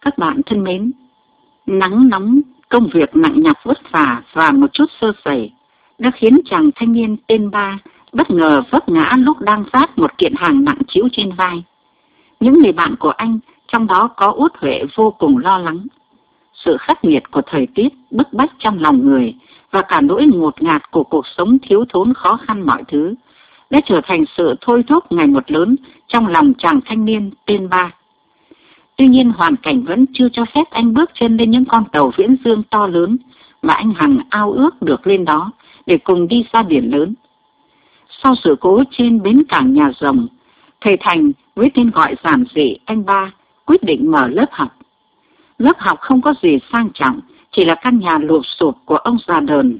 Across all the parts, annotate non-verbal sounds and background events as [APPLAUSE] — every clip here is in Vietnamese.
Các bạn thân mến, nắng nóng, công việc nặng nhọc vất vả và một chút sơ sẩy đã khiến chàng thanh niên tên Ba bất ngờ vấp ngã lúc đang vác một kiện hàng nặng chiếu trên vai. Những người bạn của anh, trong đó có út huệ vô cùng lo lắng. Sự khắc nghiệt của thời tiết bức bách trong lòng người và cả nỗi ngột ngạt của cuộc sống thiếu thốn khó khăn mọi thứ đã trở thành sự thôi thúc ngày một lớn trong lòng chàng thanh niên tên Ba. Tuy nhiên hoàn cảnh vẫn chưa cho phép anh bước chân lên những con tàu viễn dương to lớn mà anh hằng ao ước được lên đó để cùng đi ra biển lớn. Sau sự cố trên bến cảng nhà rồng, thầy Thành với tên gọi giản dị anh ba quyết định mở lớp học. Lớp học không có gì sang trọng, chỉ là căn nhà lụp sụp của ông già đờn.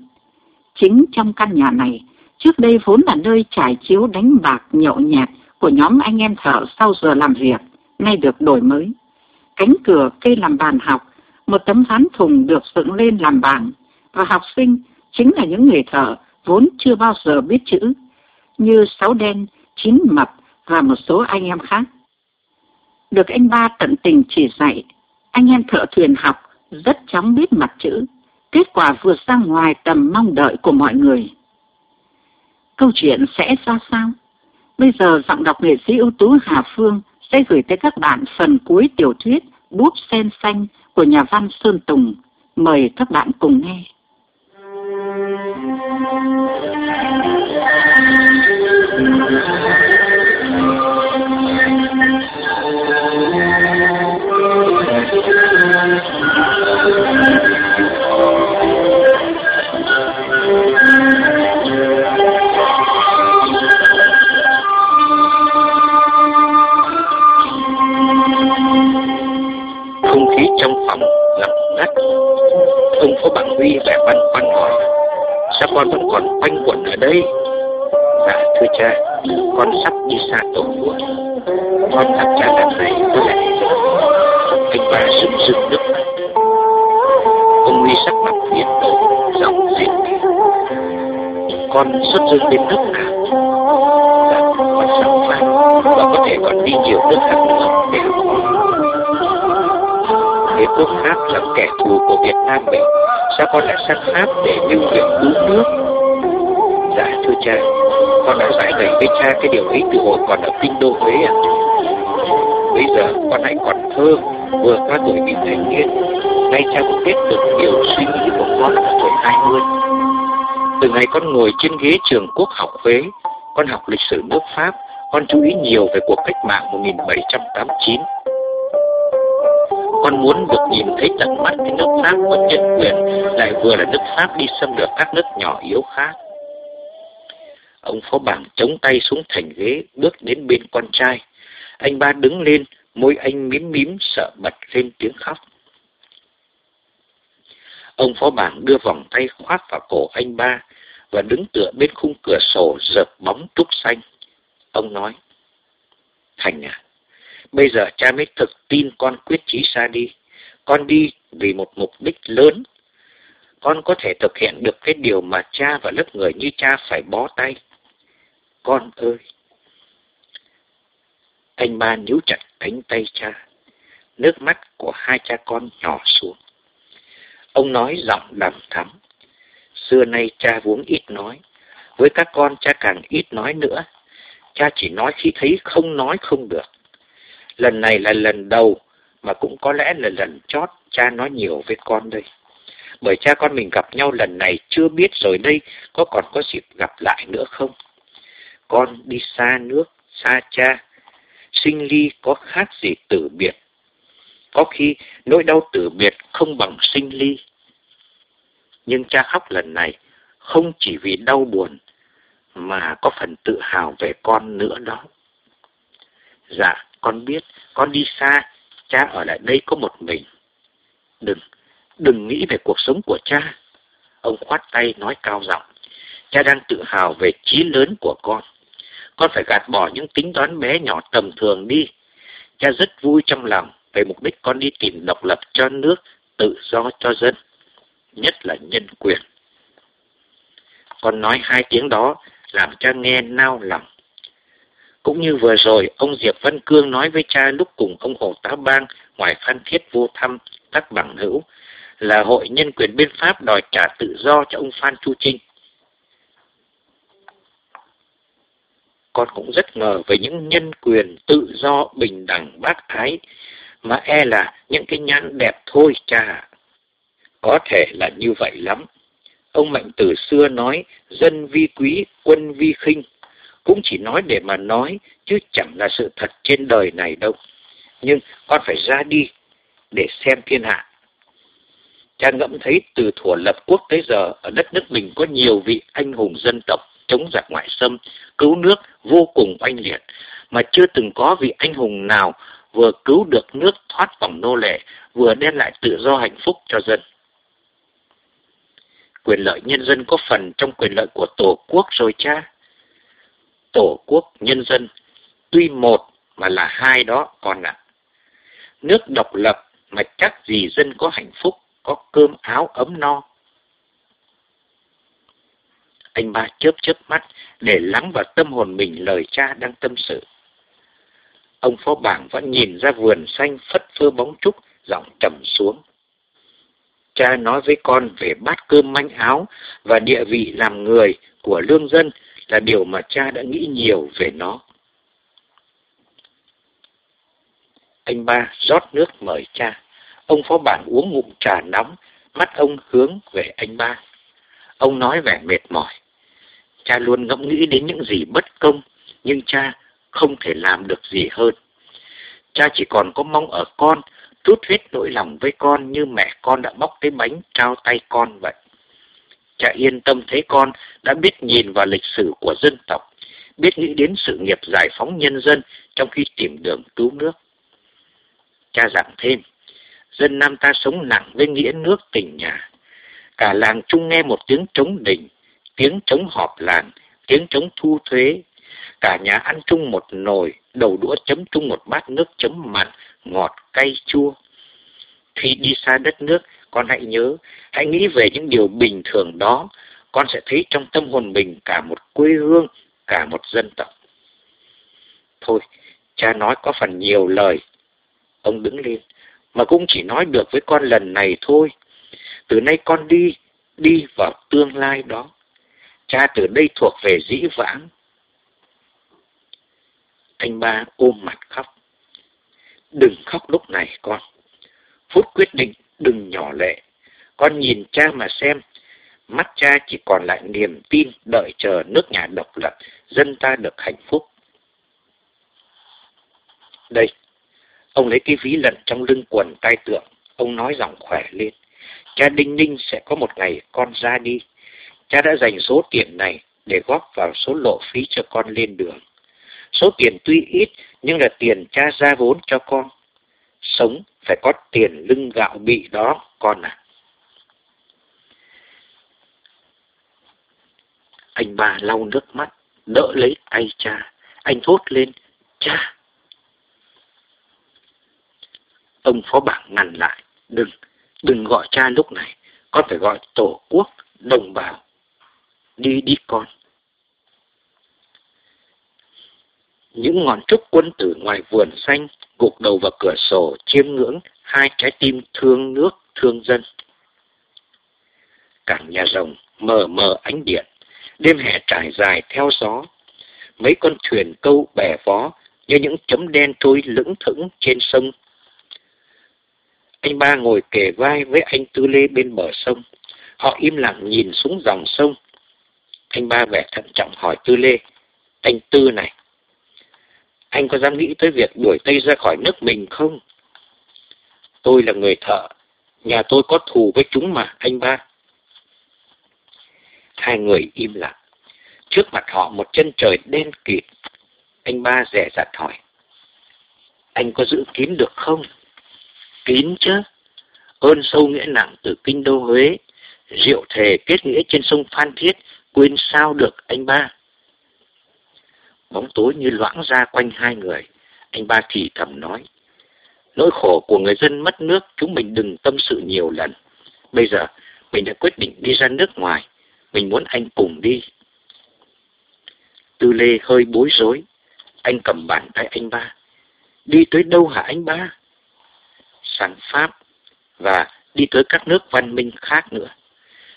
Chính trong căn nhà này, trước đây vốn là nơi trải chiếu đánh bạc nhậu nhẹt của nhóm anh em thợ sau giờ làm việc, nay được đổi mới. Cánh cửa cây làm bàn học, một tấm ván thùng được dựng lên làm bàn, và học sinh chính là những người thợ vốn chưa bao giờ biết chữ, như Sáu Đen, Chín Mập và một số anh em khác. Được anh ba tận tình chỉ dạy, anh em thợ thuyền học rất chóng biết mặt chữ, kết quả vượt ra ngoài tầm mong đợi của mọi người. Câu chuyện sẽ ra sao? Bây giờ giọng đọc nghệ sĩ ưu tú Hà Phương sẽ gửi tới các bạn phần cuối tiểu thuyết Búp sen xanh của nhà văn Sơn Tùng. Mời các bạn cùng nghe. Ông [LAUGHS] tổ quốc Con gặp cha lần này tôi lẽ Anh bà rưng rưng nước mắt Ông Huy sắc mặt biến đổi Giọng dịu Con xuất dương đến nước nào Dạ con sẵn phán Và có thể còn đi nhiều nước khác nữa để đế quốc Pháp là kẻ thù của Việt Nam mình Sao con lại sang Pháp để lưu việc cứu nước Dạ thưa cha con đã giải bày với cha cái điều ấy từ hồi còn ở kinh đô Huế ạ. Bây giờ con hãy còn thơ Vừa qua tuổi vị thành niên, Nay cha cũng biết được nhiều suy nghĩ của con ở tuổi 20 Từ ngày con ngồi trên ghế trường quốc học Huế, Con học lịch sử nước Pháp, Con chú ý nhiều về cuộc cách mạng 1789 con muốn được nhìn thấy tận mắt cái nước Pháp có nhân quyền, lại vừa là nước Pháp đi xâm lược các nước nhỏ yếu khác. Ông phó bảng chống tay xuống thành ghế, bước đến bên con trai. Anh ba đứng lên, môi anh mím mím sợ bật lên tiếng khóc. Ông phó bảng đưa vòng tay khoát vào cổ anh ba và đứng tựa bên khung cửa sổ dợp bóng trúc xanh. Ông nói, Thành à, Bây giờ cha mới thực tin con quyết chí xa đi. Con đi vì một mục đích lớn. Con có thể thực hiện được cái điều mà cha và lớp người như cha phải bó tay. Con ơi! Anh ba níu chặt cánh tay cha. Nước mắt của hai cha con nhỏ xuống. Ông nói giọng đầm thắm. Xưa nay cha vốn ít nói. Với các con cha càng ít nói nữa. Cha chỉ nói khi thấy không nói không được. Lần này là lần đầu mà cũng có lẽ là lần chót cha nói nhiều với con đây. Bởi cha con mình gặp nhau lần này chưa biết rồi đây có còn có dịp gặp lại nữa không? Con đi xa nước, xa cha, sinh ly có khác gì tử biệt. Có khi nỗi đau tử biệt không bằng sinh ly. Nhưng cha khóc lần này không chỉ vì đau buồn mà có phần tự hào về con nữa đó. Dạ, con biết, con đi xa, cha ở lại đây có một mình. Đừng, đừng nghĩ về cuộc sống của cha. Ông khoát tay nói cao giọng. Cha đang tự hào về trí lớn của con. Con phải gạt bỏ những tính toán bé nhỏ tầm thường đi. Cha rất vui trong lòng về mục đích con đi tìm độc lập cho nước, tự do cho dân, nhất là nhân quyền. Con nói hai tiếng đó làm cha nghe nao lòng. Cũng như vừa rồi, ông Diệp Văn Cương nói với cha lúc cùng ông Hồ Tá Bang ngoài phan thiết vô thăm các bằng hữu là hội nhân quyền bên Pháp đòi trả tự do cho ông Phan Chu Trinh. Con cũng rất ngờ về những nhân quyền tự do bình đẳng bác ái mà e là những cái nhãn đẹp thôi cha. Có thể là như vậy lắm. Ông Mạnh từ xưa nói dân vi quý, quân vi khinh. Cũng chỉ nói để mà nói, chứ chẳng là sự thật trên đời này đâu. Nhưng con phải ra đi để xem thiên hạ. Cha ngẫm thấy từ thuở lập quốc tới giờ ở đất nước mình có nhiều vị anh hùng dân tộc chống giặc ngoại xâm, cứu nước vô cùng oanh liệt, mà chưa từng có vị anh hùng nào vừa cứu được nước thoát vòng nô lệ, vừa đem lại tự do hạnh phúc cho dân. Quyền lợi nhân dân có phần trong quyền lợi của Tổ quốc rồi cha. Tổ quốc, nhân dân, tuy một mà là hai đó con ạ. À. Nước độc lập mà chắc gì dân có hạnh phúc, có cơm áo ấm no. Anh ba chớp chớp mắt để lắng vào tâm hồn mình lời cha đang tâm sự. Ông phó bảng vẫn nhìn ra vườn xanh phất phơ bóng trúc, giọng trầm xuống. Cha nói với con về bát cơm manh áo và địa vị làm người của lương dân là điều mà cha đã nghĩ nhiều về nó. Anh ba rót nước mời cha. Ông phó bản uống ngụm trà nóng, mắt ông hướng về anh ba. Ông nói vẻ mệt mỏi. Cha luôn ngẫm nghĩ đến những gì bất công, nhưng cha không thể làm được gì hơn. Cha chỉ còn có mong ở con, trút hết nỗi lòng với con như mẹ con đã bóc cái bánh trao tay con vậy. Cha yên tâm thấy con đã biết nhìn vào lịch sử của dân tộc, biết nghĩ đến sự nghiệp giải phóng nhân dân trong khi tìm đường cứu nước. Cha dặn thêm, dân Nam ta sống nặng với nghĩa nước tình nhà. Cả làng chung nghe một tiếng trống đình, tiếng trống họp làng, tiếng trống thu thuế. Cả nhà ăn chung một nồi, đầu đũa chấm chung một bát nước chấm mặn, ngọt, cay, chua. Khi đi xa đất nước, con hãy nhớ, hãy nghĩ về những điều bình thường đó, con sẽ thấy trong tâm hồn mình cả một quê hương, cả một dân tộc. Thôi, cha nói có phần nhiều lời. Ông đứng lên, mà cũng chỉ nói được với con lần này thôi. Từ nay con đi, đi vào tương lai đó. Cha từ đây thuộc về dĩ vãng. Anh ba ôm mặt khóc. Đừng khóc lúc này con. Phút quyết định đừng nhỏ lệ. Con nhìn cha mà xem. Mắt cha chỉ còn lại niềm tin đợi chờ nước nhà độc lập, dân ta được hạnh phúc. Đây, ông lấy cái ví lận trong lưng quần tay tượng. Ông nói giọng khỏe lên. Cha Đinh Ninh sẽ có một ngày con ra đi. Cha đã dành số tiền này để góp vào số lộ phí cho con lên đường. Số tiền tuy ít nhưng là tiền cha ra vốn cho con. Sống phải có tiền lưng gạo bị đó con à. Anh bà lau nước mắt, đỡ lấy tay cha. Anh thốt lên, cha. Ông phó bảng ngăn lại, đừng, đừng gọi cha lúc này. Con phải gọi tổ quốc, đồng bào. Đi đi con. Những ngọn trúc quân tử ngoài vườn xanh gục đầu vào cửa sổ chiêm ngưỡng hai trái tim thương nước, thương dân. Cảng nhà rồng mờ mờ ánh điện, đêm hè trải dài theo gió. Mấy con thuyền câu bè vó như những chấm đen trôi lững thững trên sông. Anh ba ngồi kề vai với anh Tư Lê bên bờ sông. Họ im lặng nhìn xuống dòng sông. Anh ba vẻ thận trọng hỏi Tư Lê, anh Tư này, anh có dám nghĩ tới việc đuổi Tây ra khỏi nước mình không? Tôi là người thợ, nhà tôi có thù với chúng mà, anh ba. Hai người im lặng. Trước mặt họ một chân trời đen kịt. Anh ba rẻ rặt hỏi. Anh có giữ kín được không? Kín chứ. Ơn sâu nghĩa nặng từ kinh đô Huế. Rượu thề kết nghĩa trên sông Phan Thiết. Quên sao được anh ba. Bóng tối như loãng ra quanh hai người. Anh ba thì thầm nói. Nỗi khổ của người dân mất nước, chúng mình đừng tâm sự nhiều lần. Bây giờ, mình đã quyết định đi ra nước ngoài. Mình muốn anh cùng đi. Tư Lê hơi bối rối. Anh cầm bàn tay anh ba. Đi tới đâu hả anh ba? Sang Pháp, và đi tới các nước văn minh khác nữa.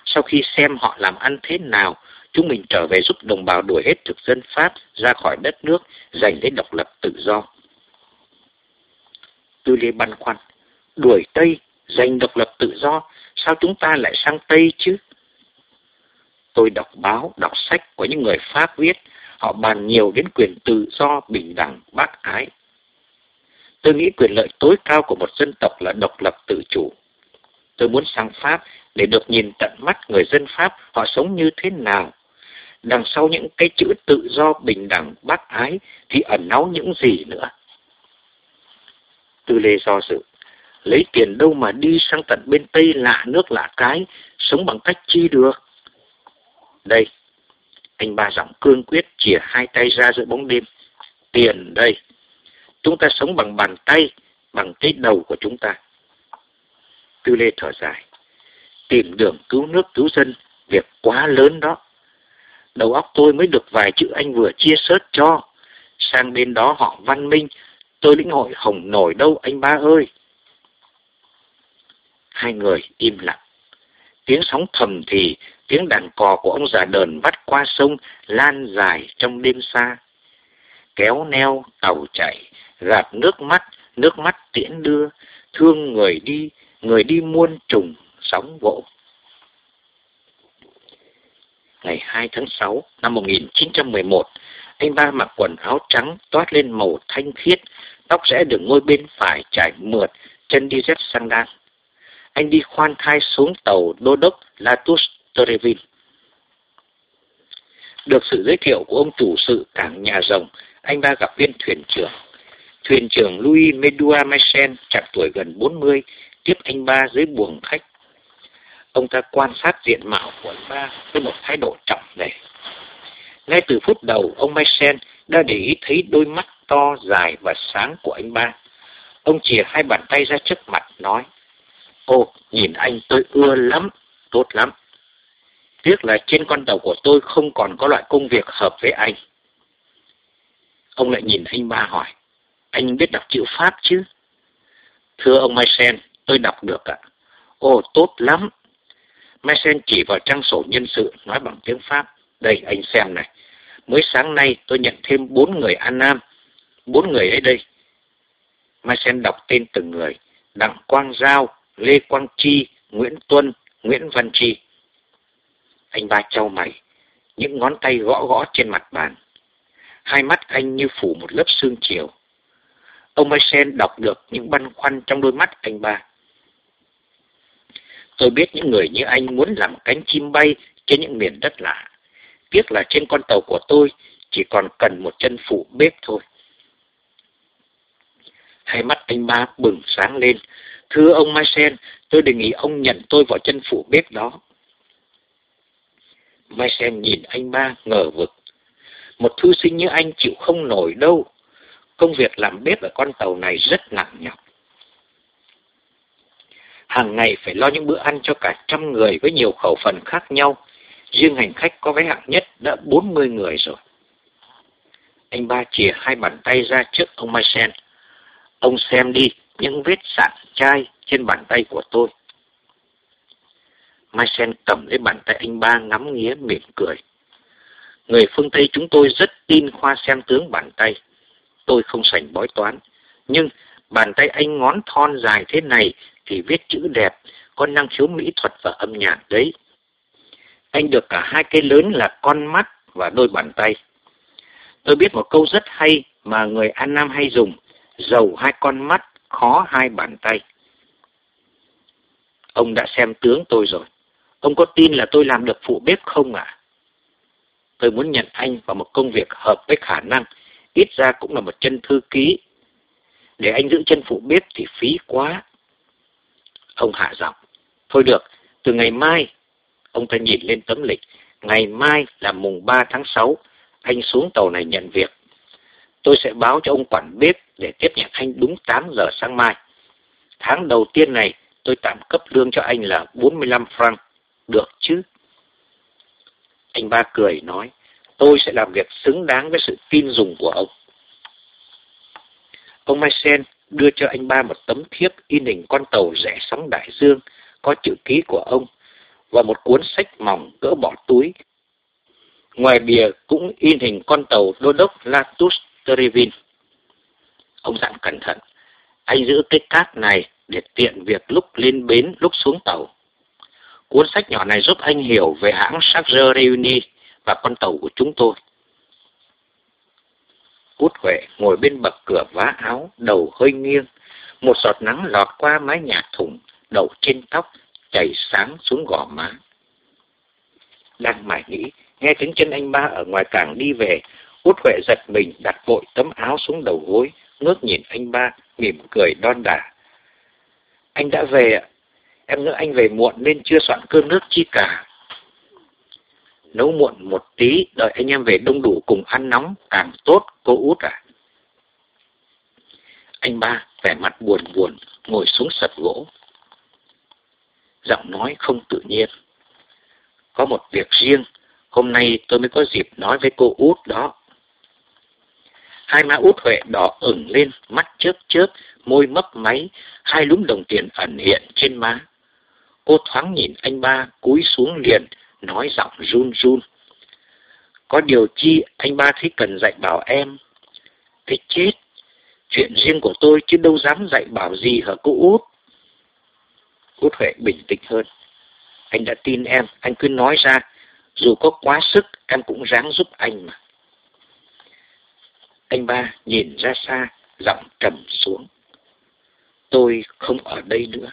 Sau khi xem họ làm ăn thế nào, chúng mình trở về giúp đồng bào đuổi hết thực dân Pháp ra khỏi đất nước, giành lấy độc lập tự do. Tư Lê băn khoăn, đuổi Tây, giành độc lập tự do, sao chúng ta lại sang Tây chứ? Tôi đọc báo, đọc sách của những người Pháp viết, họ bàn nhiều đến quyền tự do, bình đẳng, bác ái. Tôi nghĩ quyền lợi tối cao của một dân tộc là độc lập tự chủ. Tôi muốn sang Pháp để được nhìn tận mắt người dân Pháp họ sống như thế nào. Đằng sau những cái chữ tự do, bình đẳng, bác ái thì ẩn náu những gì nữa. Tư Lê do dự. Lấy tiền đâu mà đi sang tận bên Tây lạ nước lạ cái, sống bằng cách chi được. Đây, anh ba giọng cương quyết chìa hai tay ra giữa bóng đêm. Tiền đây. Chúng ta sống bằng bàn tay, bằng cái đầu của chúng ta. Tư Lê thở dài. Tìm đường cứu nước cứu dân, việc quá lớn đó. Đầu óc tôi mới được vài chữ anh vừa chia sớt cho. Sang bên đó họ văn minh, tôi lĩnh hội hồng nổi đâu anh ba ơi. Hai người im lặng. Tiếng sóng thầm thì, tiếng đàn cò của ông già đờn vắt qua sông lan dài trong đêm xa. Kéo neo, tàu chạy, gạt nước mắt, nước mắt tiễn đưa, thương người đi, người đi muôn trùng, sóng vỗ. Ngày 2 tháng 6 năm 1911, anh ba mặc quần áo trắng toát lên màu thanh khiết, tóc rẽ đường ngôi bên phải trải mượt, chân đi dép sang đan. Anh đi khoan thai xuống tàu đô đốc Latus Trevin. Được sự giới thiệu của ông chủ sự cảng nhà rồng, anh ba gặp viên thuyền trưởng. Thuyền trưởng Louis Medua Maisen, chạc tuổi gần 40, tiếp anh ba dưới buồng khách. Ông ta quan sát diện mạo của anh ba với một thái độ trọng nề. Ngay từ phút đầu, ông Mechen đã để ý thấy đôi mắt to, dài và sáng của anh ba. Ông chìa hai bàn tay ra trước mặt, nói, Ô, nhìn anh tôi ưa lắm, tốt lắm. Tiếc là trên con tàu của tôi không còn có loại công việc hợp với anh. Ông lại nhìn anh ba hỏi, anh biết đọc chữ Pháp chứ? Thưa ông Maisen, tôi đọc được ạ. Ồ, tốt lắm. Mason chỉ vào trang sổ nhân sự nói bằng tiếng Pháp. Đây, anh xem này. Mới sáng nay tôi nhận thêm bốn người An Nam. Bốn người ấy đây. Mason đọc tên từng người. Đặng Quang Giao, Lê Quang Chi, Nguyễn Tuân, Nguyễn Văn Chi. Anh ba trao mày, những ngón tay gõ gõ trên mặt bàn. Hai mắt anh như phủ một lớp sương chiều. Ông Mason đọc được những băn khoăn trong đôi mắt anh ba. Tôi biết những người như anh muốn làm cánh chim bay trên những miền đất lạ. Tiếc là trên con tàu của tôi chỉ còn cần một chân phụ bếp thôi. Hai mắt anh ba bừng sáng lên. Thưa ông Maisen, tôi đề nghị ông nhận tôi vào chân phụ bếp đó. Maisen nhìn anh ba ngờ vực. Một thư sinh như anh chịu không nổi đâu. Công việc làm bếp ở con tàu này rất nặng nhọc. Hàng ngày phải lo những bữa ăn cho cả trăm người với nhiều khẩu phần khác nhau. Riêng hành khách có vé hạng nhất đã 40 người rồi. Anh ba chìa hai bàn tay ra trước ông Maisen. Ông xem đi, những vết sạn chai trên bàn tay của tôi. Maisen cầm lấy bàn tay anh ba ngắm nghía mỉm cười. Người phương Tây chúng tôi rất tin khoa xem tướng bàn tay. Tôi không sành bói toán. Nhưng bàn tay anh ngón thon dài thế này thì viết chữ đẹp, có năng khiếu mỹ thuật và âm nhạc đấy. Anh được cả hai cái lớn là con mắt và đôi bàn tay. Tôi biết một câu rất hay mà người An Nam hay dùng, giàu hai con mắt, khó hai bàn tay. Ông đã xem tướng tôi rồi. Ông có tin là tôi làm được phụ bếp không ạ? À? Tôi muốn nhận anh vào một công việc hợp với khả năng, ít ra cũng là một chân thư ký. Để anh giữ chân phụ bếp thì phí quá. Ông hạ giọng. Thôi được, từ ngày mai, ông ta nhìn lên tấm lịch, ngày mai là mùng 3 tháng 6, anh xuống tàu này nhận việc. Tôi sẽ báo cho ông quản bếp để tiếp nhận anh đúng 8 giờ sáng mai. Tháng đầu tiên này, tôi tạm cấp lương cho anh là 45 franc. Được chứ? Anh ba cười nói, tôi sẽ làm việc xứng đáng với sự tin dùng của ông. Ông Mai Sen đưa cho anh ba một tấm thiếp in hình con tàu rẽ sóng đại dương, có chữ ký của ông, và một cuốn sách mỏng cỡ bỏ túi. Ngoài bìa cũng in hình con tàu đô đốc Latus Trevin. Ông dặn cẩn thận, anh giữ cái cát này để tiện việc lúc lên bến lúc xuống tàu. Cuốn sách nhỏ này giúp anh hiểu về hãng Charger Reuni và con tàu của chúng tôi. Út Huệ ngồi bên bậc cửa vá áo, đầu hơi nghiêng. Một giọt nắng lọt qua mái nhà thủng, đậu trên tóc, chảy sáng xuống gò má. Đang mải nghĩ, nghe tiếng chân anh ba ở ngoài cảng đi về, Út Huệ giật mình đặt vội tấm áo xuống đầu gối, ngước nhìn anh ba, mỉm cười đon đả. Anh đã về ạ. Em ngỡ anh về muộn nên chưa soạn cơm nước chi cả. Nấu muộn một tí, đợi anh em về đông đủ cùng ăn nóng, càng tốt, cô út à. Anh ba vẻ mặt buồn buồn, ngồi xuống sập gỗ. Giọng nói không tự nhiên. Có một việc riêng, hôm nay tôi mới có dịp nói với cô út đó. Hai má út Huệ đỏ ửng lên, mắt chớp chớp, môi mấp máy, hai lúm đồng tiền ẩn hiện trên má. Cô thoáng nhìn anh ba, cúi xuống liền, nói giọng run run. Có điều chi anh ba thấy cần dạy bảo em. Thế chết, chuyện riêng của tôi chứ đâu dám dạy bảo gì hả cô út. Út Huệ bình tĩnh hơn. Anh đã tin em, anh cứ nói ra, dù có quá sức em cũng ráng giúp anh mà. Anh ba nhìn ra xa, giọng trầm xuống. Tôi không ở đây nữa.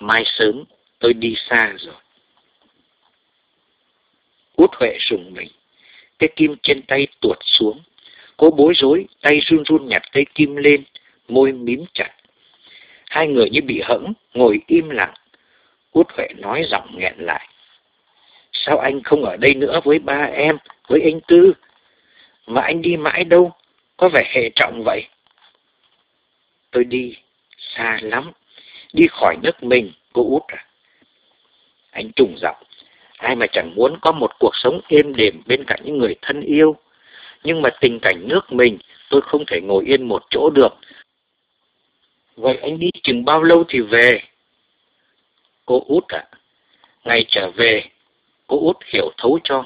Mai sớm tôi đi xa rồi. Út Huệ sùng mình. Cái kim trên tay tuột xuống. Cô bối rối, tay run run nhặt cây kim lên, môi mím chặt. Hai người như bị hẫng, ngồi im lặng. Út Huệ nói giọng nghẹn lại. Sao anh không ở đây nữa với ba em, với anh Tư? Mà anh đi mãi đâu? Có vẻ hệ trọng vậy. Tôi đi xa lắm. Đi khỏi nước mình, cô út à. Anh trùng giọng. Ai mà chẳng muốn có một cuộc sống êm đềm bên cạnh những người thân yêu. Nhưng mà tình cảnh nước mình, tôi không thể ngồi yên một chỗ được. Vậy anh đi chừng bao lâu thì về? Cô út ạ. À, ngày trở về, cô út hiểu thấu cho.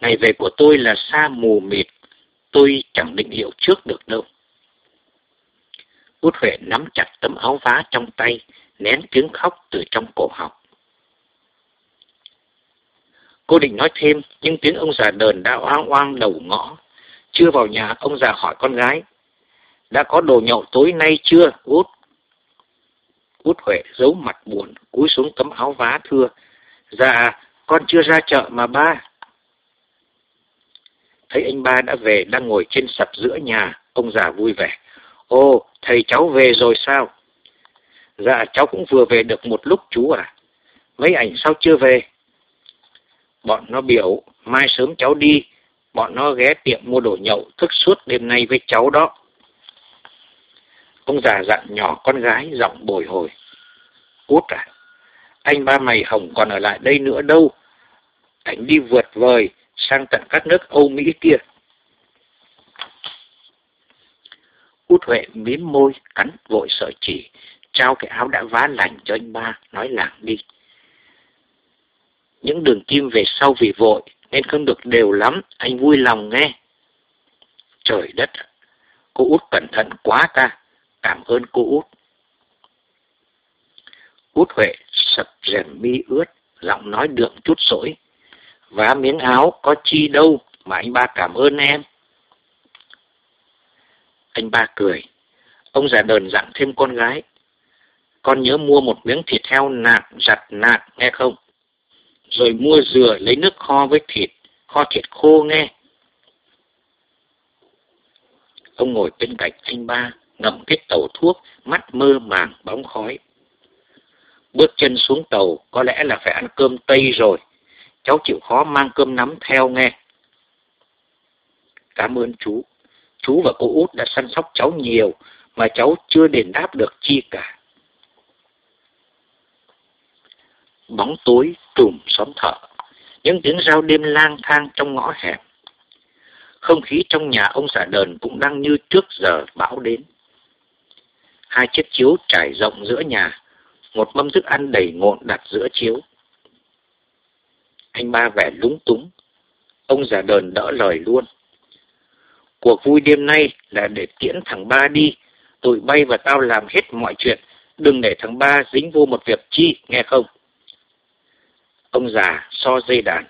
Ngày về của tôi là xa mù mịt. Tôi chẳng định hiểu trước được đâu. Út Huệ nắm chặt tấm áo vá trong tay, nén tiếng khóc từ trong cổ họng. Cô định nói thêm, nhưng tiếng ông già đờn đã oang oang đầu ngõ. Chưa vào nhà, ông già hỏi con gái. Đã có đồ nhậu tối nay chưa, út? Út Huệ giấu mặt buồn, cúi xuống tấm áo vá thưa. Dạ, con chưa ra chợ mà ba. Thấy anh ba đã về, đang ngồi trên sập giữa nhà, ông già vui vẻ. Ô thầy cháu về rồi sao? Dạ, cháu cũng vừa về được một lúc chú à. Mấy ảnh sao chưa về? Bọn nó biểu, mai sớm cháu đi, bọn nó ghé tiệm mua đồ nhậu thức suốt đêm nay với cháu đó. Ông già dặn nhỏ con gái giọng bồi hồi. Út à, anh ba mày hồng còn ở lại đây nữa đâu. Ảnh đi vượt vời sang tận các nước Âu Mỹ kia. Út Huệ mím môi, cắn vội sợi chỉ, trao cái áo đã vá lành cho anh ba, nói làng đi. Những đường kim về sau vì vội, nên không được đều lắm, anh vui lòng nghe. Trời đất, cô út cẩn thận quá ta, cảm ơn cô út. Út Huệ sập rèm mi ướt, giọng nói đượm chút sỗi. Vá miếng áo có chi đâu mà anh ba cảm ơn em. Anh ba cười. Ông già đờn dặn thêm con gái. Con nhớ mua một miếng thịt heo nạc, giặt nạc, nghe không? Rồi mua dừa lấy nước kho với thịt, kho thịt khô nghe. Ông ngồi bên cạnh anh ba, ngậm cái tàu thuốc, mắt mơ màng bóng khói. Bước chân xuống tàu, có lẽ là phải ăn cơm Tây rồi. Cháu chịu khó mang cơm nắm theo nghe. Cảm ơn chú chú và cô út đã săn sóc cháu nhiều mà cháu chưa đền đáp được chi cả. Bóng tối trùm xóm thợ, những tiếng rao đêm lang thang trong ngõ hẻm. không khí trong nhà ông già đờn cũng đang như trước giờ bão đến. Hai chiếc chiếu trải rộng giữa nhà, một mâm thức ăn đầy ngộn đặt giữa chiếu. Anh ba vẻ lúng túng, ông già đờn đỡ lời luôn. Cuộc vui đêm nay là để tiễn thằng ba đi, tụi bay và tao làm hết mọi chuyện, đừng để thằng ba dính vô một việc chi, nghe không? Ông già so dây đàn.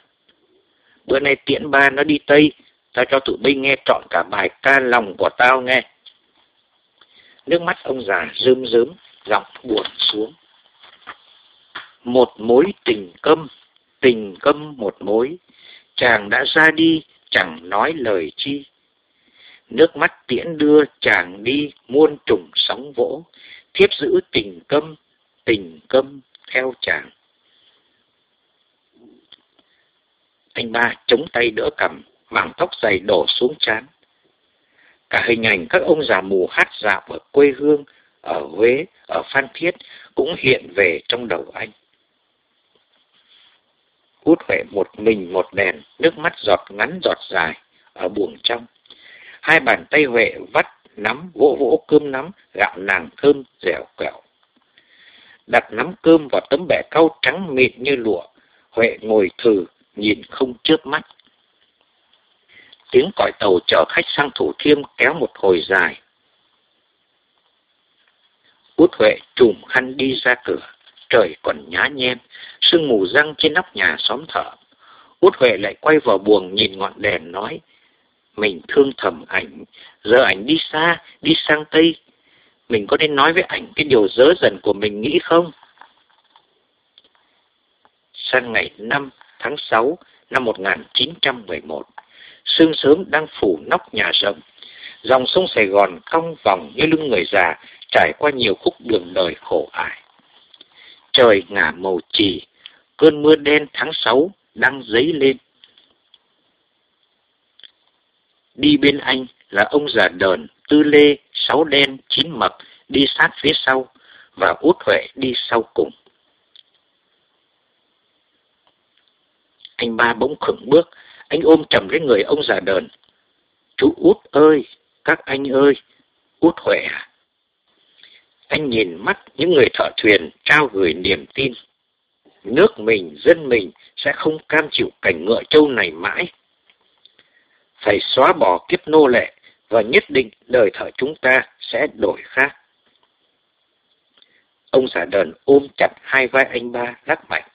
Bữa nay tiễn ba nó đi Tây, tao cho tụi bay nghe trọn cả bài ca lòng của tao nghe. Nước mắt ông già rơm rớm, giọng buồn xuống. Một mối tình câm, tình câm một mối, chàng đã ra đi, chẳng nói lời chi. Nước mắt tiễn đưa chàng đi muôn trùng sóng vỗ, thiếp giữ tình câm, tình câm theo chàng. Anh ba chống tay đỡ cầm, mảng tóc dày đổ xuống chán. Cả hình ảnh các ông già mù hát dạo ở quê hương, ở Huế, ở Phan Thiết cũng hiện về trong đầu anh. Út Huệ một mình một đèn, nước mắt giọt ngắn giọt dài, ở buồng trong. Hai bàn tay Huệ vắt nắm vỗ vỗ cơm nắm, gạo nàng thơm dẻo quẹo. Đặt nắm cơm vào tấm bẻ cau trắng mịn như lụa, Huệ ngồi thử, nhìn không chớp mắt. Tiếng còi tàu chở khách sang Thủ Thiêm kéo một hồi dài. Út Huệ trùm khăn đi ra cửa, trời còn nhá nhem, sương mù răng trên nóc nhà xóm thở. Út Huệ lại quay vào buồng nhìn ngọn đèn nói, mình thương thầm ảnh, giờ ảnh đi xa, đi sang Tây. Mình có nên nói với ảnh cái điều dớ dần của mình nghĩ không? Sang ngày năm tháng 6 năm 1911, sương sớm đang phủ nóc nhà rộng. Dòng sông Sài Gòn cong vòng như lưng người già, trải qua nhiều khúc đường đời khổ ải. Trời ngả màu trì, cơn mưa đen tháng 6 đang dấy lên. Đi bên anh là ông già đờn, tư lê, sáu đen, chín mập, đi sát phía sau, và út huệ đi sau cùng. Anh ba bỗng khựng bước, anh ôm chầm lấy người ông già đờn. Chú út ơi, các anh ơi, út khỏe à? Anh nhìn mắt những người thợ thuyền trao gửi niềm tin. Nước mình, dân mình sẽ không cam chịu cảnh ngựa châu này mãi phải xóa bỏ kiếp nô lệ và nhất định đời thợ chúng ta sẽ đổi khác. Ông giả đờn ôm chặt hai vai anh ba lắc mạnh.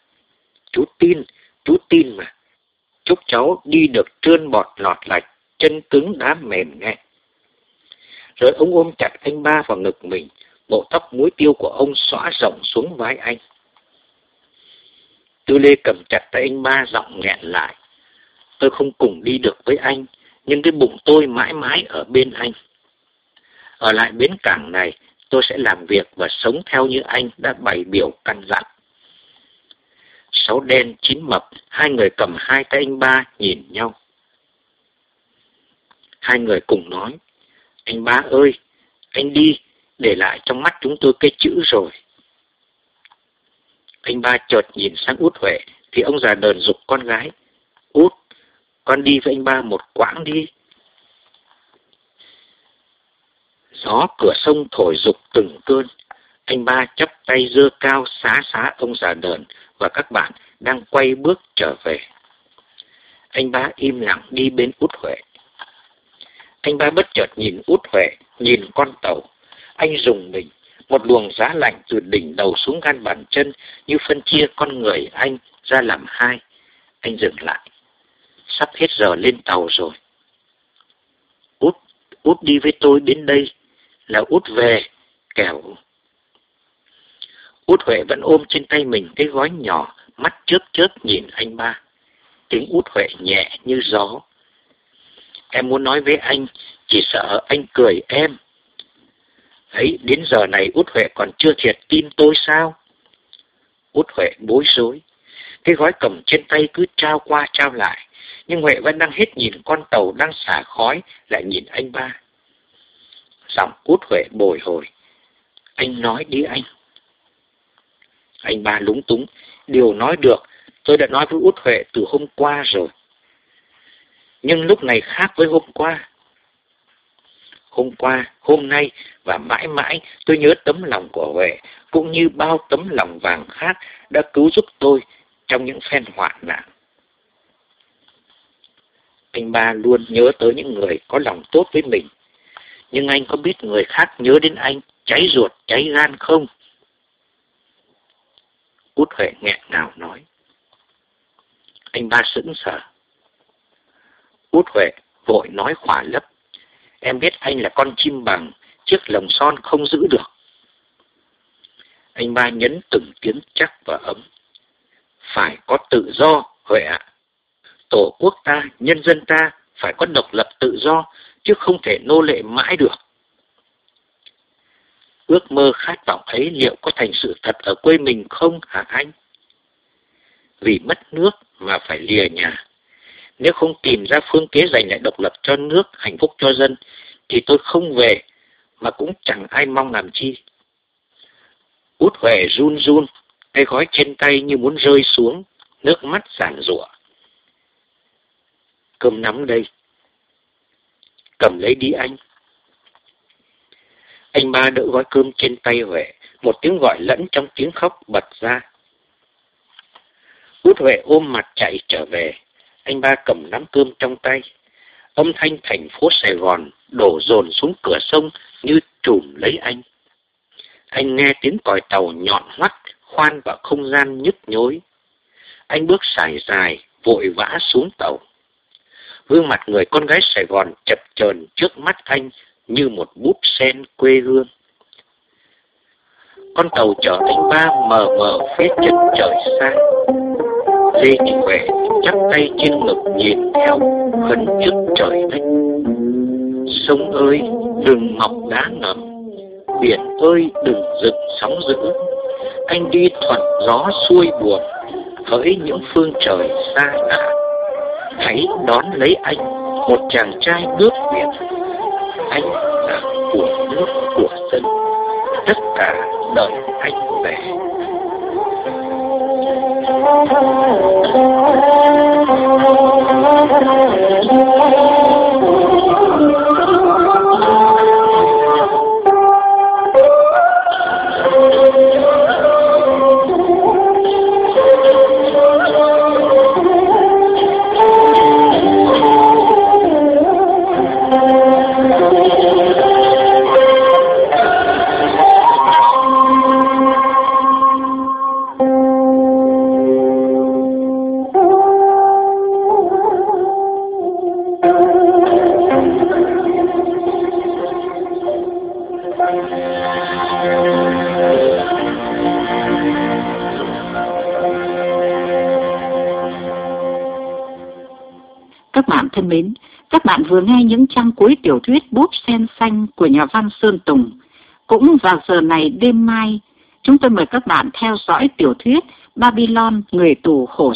Chú tin, chú tin mà. Chúc cháu đi được trơn bọt lọt lạch, chân cứng đá mềm nghe. Rồi ông ôm chặt anh ba vào ngực mình, bộ tóc muối tiêu của ông xõa rộng xuống vai anh. Tư Lê cầm chặt tay anh ba giọng nghẹn lại. Tôi không cùng đi được với anh, nhưng cái bụng tôi mãi mãi ở bên anh. Ở lại bến cảng này, tôi sẽ làm việc và sống theo như anh đã bày biểu căn dặn. Sáu đen, chín mập, hai người cầm hai tay anh ba nhìn nhau. Hai người cùng nói, anh ba ơi, anh đi, để lại trong mắt chúng tôi cái chữ rồi. Anh ba chợt nhìn sang út Huệ, thì ông già đờn dục con gái. Út, con đi với anh ba một quãng đi. Gió cửa sông thổi dục từng cơn. Anh ba chắp tay dơ cao xá xá ông già đờn và các bạn đang quay bước trở về. Anh ba im lặng đi bên út Huệ. Anh ba bất chợt nhìn út Huệ, nhìn con tàu. Anh dùng mình, một luồng giá lạnh từ đỉnh đầu xuống gan bàn chân như phân chia con người anh ra làm hai. Anh dừng lại sắp hết giờ lên tàu rồi. Út, út đi với tôi đến đây, là út về, kẻo. Út Huệ vẫn ôm trên tay mình cái gói nhỏ, mắt chớp chớp nhìn anh ba. Tiếng út Huệ nhẹ như gió. Em muốn nói với anh, chỉ sợ anh cười em. Ấy, đến giờ này út Huệ còn chưa thiệt tin tôi sao? Út Huệ bối rối. Cái gói cầm trên tay cứ trao qua trao lại nhưng Huệ vẫn đang hết nhìn con tàu đang xả khói, lại nhìn anh ba. Giọng út Huệ bồi hồi. Anh nói đi anh. Anh ba lúng túng. Điều nói được, tôi đã nói với út Huệ từ hôm qua rồi. Nhưng lúc này khác với hôm qua. Hôm qua, hôm nay và mãi mãi tôi nhớ tấm lòng của Huệ cũng như bao tấm lòng vàng khác đã cứu giúp tôi trong những phen hoạn nạn. Anh ba luôn nhớ tới những người có lòng tốt với mình. Nhưng anh có biết người khác nhớ đến anh cháy ruột, cháy gan không? Út Huệ nghẹn ngào nói. Anh ba sững sờ. Út Huệ vội nói khỏa lấp. Em biết anh là con chim bằng, chiếc lồng son không giữ được. Anh ba nhấn từng tiếng chắc và ấm. Phải có tự do, Huệ ạ. Tổ quốc ta, nhân dân ta phải có độc lập tự do, chứ không thể nô lệ mãi được. Ước mơ khát vọng ấy liệu có thành sự thật ở quê mình không hả anh? Vì mất nước mà phải lìa nhà. Nếu không tìm ra phương kế giành lại độc lập cho nước, hạnh phúc cho dân, thì tôi không về, mà cũng chẳng ai mong làm chi. Út Huệ run run, cái gói trên tay như muốn rơi xuống, nước mắt giản rủa. Cơm nắm đây. Cầm lấy đi anh. Anh ba đỡ gói cơm trên tay Huệ, một tiếng gọi lẫn trong tiếng khóc bật ra. Út Huệ ôm mặt chạy trở về, anh ba cầm nắm cơm trong tay. Âm thanh thành phố Sài Gòn đổ dồn xuống cửa sông như trùm lấy anh. Anh nghe tiếng còi tàu nhọn hoắt khoan vào không gian nhức nhối. Anh bước xài dài, vội vã xuống tàu. Gương mặt người con gái Sài Gòn chập chờn trước mắt anh như một bút sen quê hương. Con tàu chở anh ba mờ mờ phía chân trời xa. Lê Thị Huệ chắp tay trên ngực nhìn theo khẩn trước trời đất. Sông ơi, đừng mọc đá ngầm, biển ơi, đừng dựng sóng dữ. Anh đi thuận gió xuôi buồn, hỡi những phương trời xa lạ. Hãy đón lấy anh, một chàng trai bước biển. Anh là của nước của dân, tất cả đợi anh về. Mến, các bạn vừa nghe những trang cuối tiểu thuyết Búp Sen Xanh của nhà văn Sơn Tùng. Cũng vào giờ này đêm mai, chúng tôi mời các bạn theo dõi tiểu thuyết Babylon Người Tù Khổ